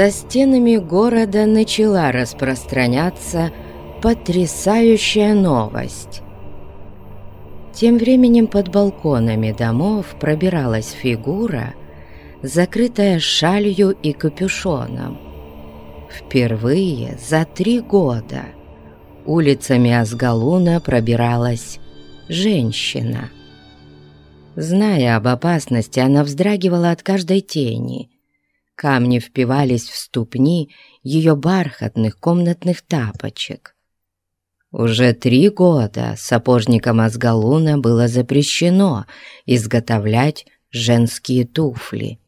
за стенами города начала распространяться потрясающая новость. Тем временем под балконами домов пробиралась фигура, закрытая шалью и капюшоном. Впервые за три года улицами Азгалуна пробиралась женщина. Зная об опасности, она вздрагивала от каждой тени. Камни впивались в ступни ее бархатных комнатных тапочек. Уже три года сапожникам Азгалуна было запрещено изготовлять женские туфли.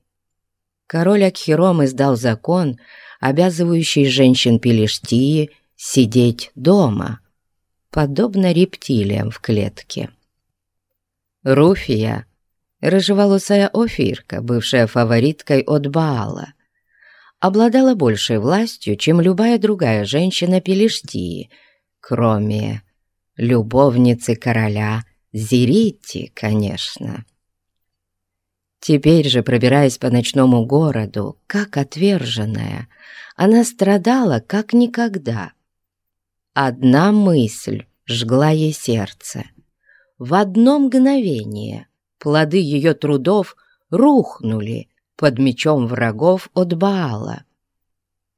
Король Акхиром издал закон, обязывающий женщин Пелештии сидеть дома, подобно рептилиям в клетке. Руфия, рыжеволосая Офирка, бывшая фавориткой от Баала, обладала большей властью, чем любая другая женщина Пелештии — кроме любовницы короля Зирити, конечно. Теперь же, пробираясь по ночному городу, как отверженная, она страдала как никогда. Одна мысль жгла ей сердце. В одно мгновение плоды ее трудов рухнули под мечом врагов от Баала.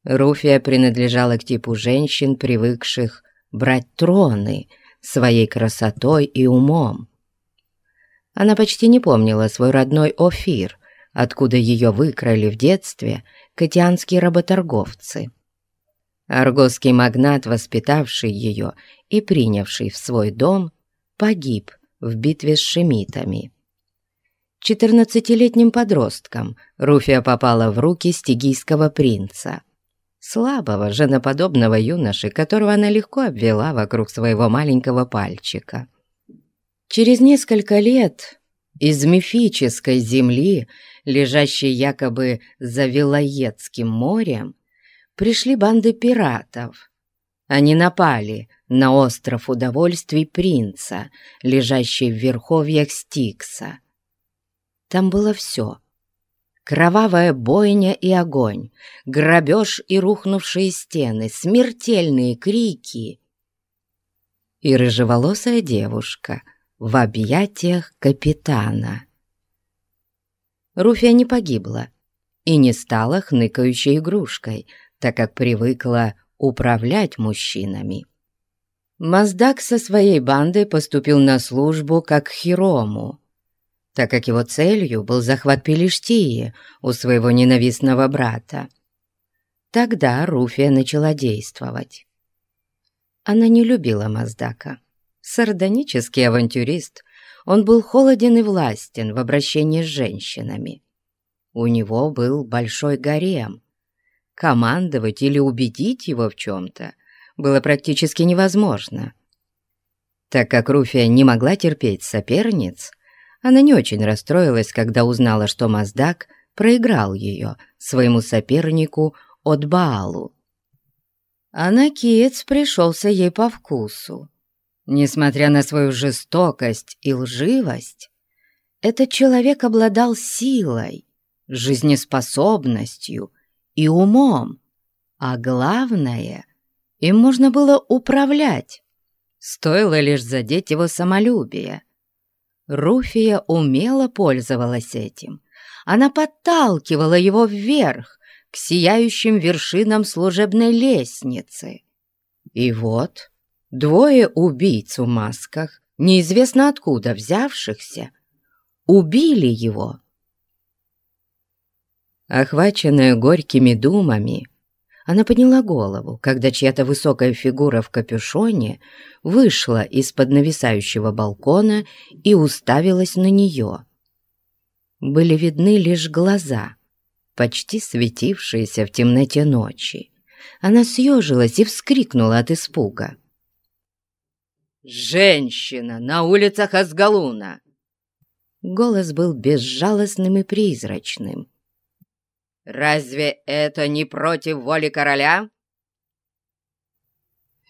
Руфия принадлежала к типу женщин, привыкших брать троны своей красотой и умом. Она почти не помнила свой родной Офир, откуда ее выкрали в детстве катианские работорговцы. Аргосский магнат, воспитавший ее и принявший в свой дом, погиб в битве с шемитами. Четырнадцатилетним подростком Руфия попала в руки стигийского принца – слабого, женоподобного юноши, которого она легко обвела вокруг своего маленького пальчика. Через несколько лет из мифической земли, лежащей якобы за Вилоедским морем, пришли банды пиратов. Они напали на остров удовольствий принца, лежащий в верховьях Стикса. Там было все — Кровавая бойня и огонь, грабеж и рухнувшие стены, смертельные крики. И рыжеволосая девушка в объятиях капитана. Руфия не погибла и не стала хныкающей игрушкой, так как привыкла управлять мужчинами. Маздак со своей бандой поступил на службу как Хирому — так как его целью был захват Пелештии у своего ненавистного брата. Тогда Руфия начала действовать. Она не любила Маздака. Сардонический авантюрист, он был холоден и властен в обращении с женщинами. У него был большой гарем. Командовать или убедить его в чем-то было практически невозможно. Так как Руфия не могла терпеть соперниц, она не очень расстроилась, когда узнала, что Маздак проиграл ее своему сопернику от Баалу. А Накиец пришелся ей по вкусу. Несмотря на свою жестокость и лживость, этот человек обладал силой, жизнеспособностью и умом, а главное, им можно было управлять. Стоило лишь задеть его самолюбие — Руфия умело пользовалась этим. Она подталкивала его вверх, к сияющим вершинам служебной лестницы. И вот двое убийц в масках, неизвестно откуда взявшихся, убили его. Охваченная горькими думами, она подняла голову, когда чья-то высокая фигура в капюшоне вышла из-под нависающего балкона и уставилась на нее. Были видны лишь глаза, почти светившиеся в темноте ночи. Она съежилась и вскрикнула от испуга. «Женщина на улицах Азгалуна!» Голос был безжалостным и призрачным. Разве это не против воли короля?»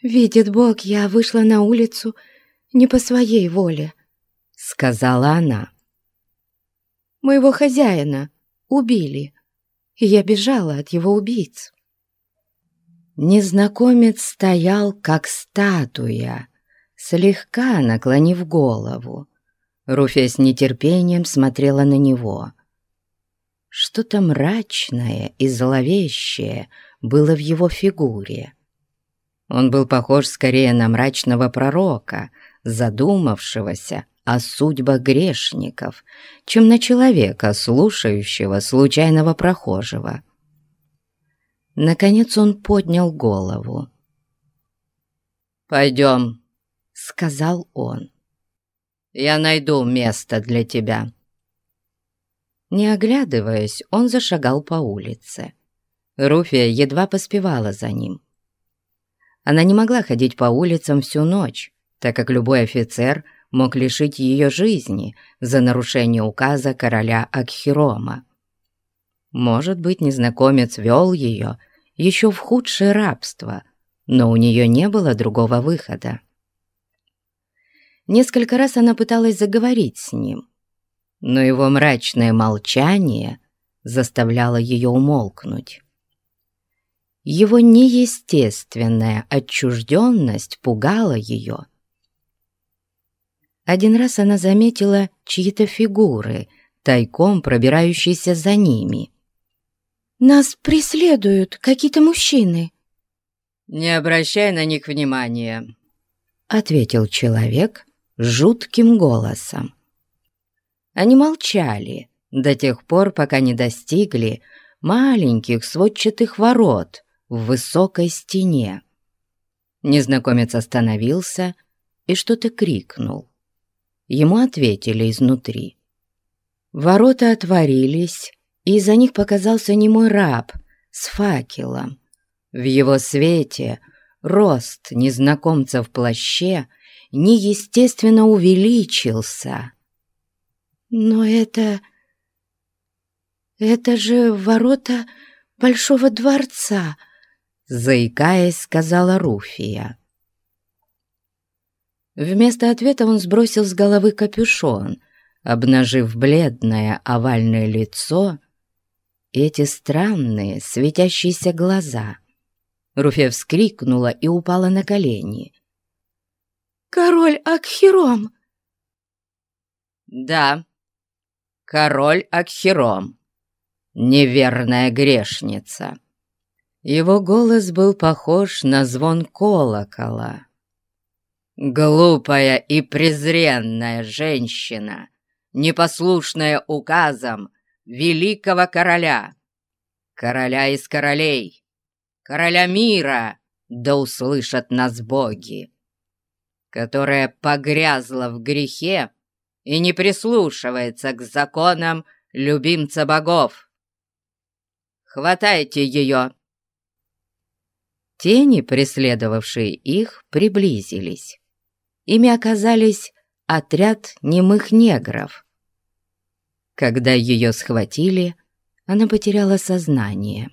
«Видит Бог, я вышла на улицу не по своей воле», — сказала она. «Моего хозяина убили. и я бежала от его убийц. Незнакомец стоял, как статуя, слегка наклонив голову. Руфия с нетерпением смотрела на него. Что-то мрачное и зловещее было в его фигуре. Он был похож скорее на мрачного пророка, задумавшегося о судьбах грешников, чем на человека, слушающего случайного прохожего. Наконец он поднял голову. «Пойдем», — сказал он. «Я найду место для тебя». Не оглядываясь, он зашагал по улице. Руфия едва поспевала за ним. Она не могла ходить по улицам всю ночь, так как любой офицер мог лишить ее жизни за нарушение указа короля Акхирома. Может быть, незнакомец вел ее еще в худшее рабство, но у нее не было другого выхода. Несколько раз она пыталась заговорить с ним, но его мрачное молчание заставляло ее умолкнуть. Его неестественная отчужденность пугала ее. Один раз она заметила чьи-то фигуры, тайком пробирающиеся за ними. «Нас преследуют какие-то мужчины». «Не обращай на них внимания», — ответил человек жутким голосом. Они молчали до тех пор, пока не достигли маленьких сводчатых ворот, в высокой стене. Незнакомец остановился и что-то крикнул. Ему ответили изнутри. Ворота отворились, и из-за них показался немой раб с факелом. В его свете рост незнакомца в плаще неестественно увеличился. «Но это... это же ворота Большого дворца!» заикаясь, сказала Руфия. Вместо ответа он сбросил с головы капюшон, обнажив бледное овальное лицо и эти странные светящиеся глаза. Руфия вскрикнула и упала на колени. «Король Акхиром!» «Да, король Акхиром, неверная грешница!» Его голос был похож на звон колокола. «Глупая и презренная женщина, непослушная указам великого короля, короля из королей, короля мира, да услышат нас боги, которая погрязла в грехе и не прислушивается к законам любимца богов. Хватайте ее!» Тени, преследовавшие их, приблизились. Ими оказались отряд немых негров. Когда ее схватили, она потеряла сознание.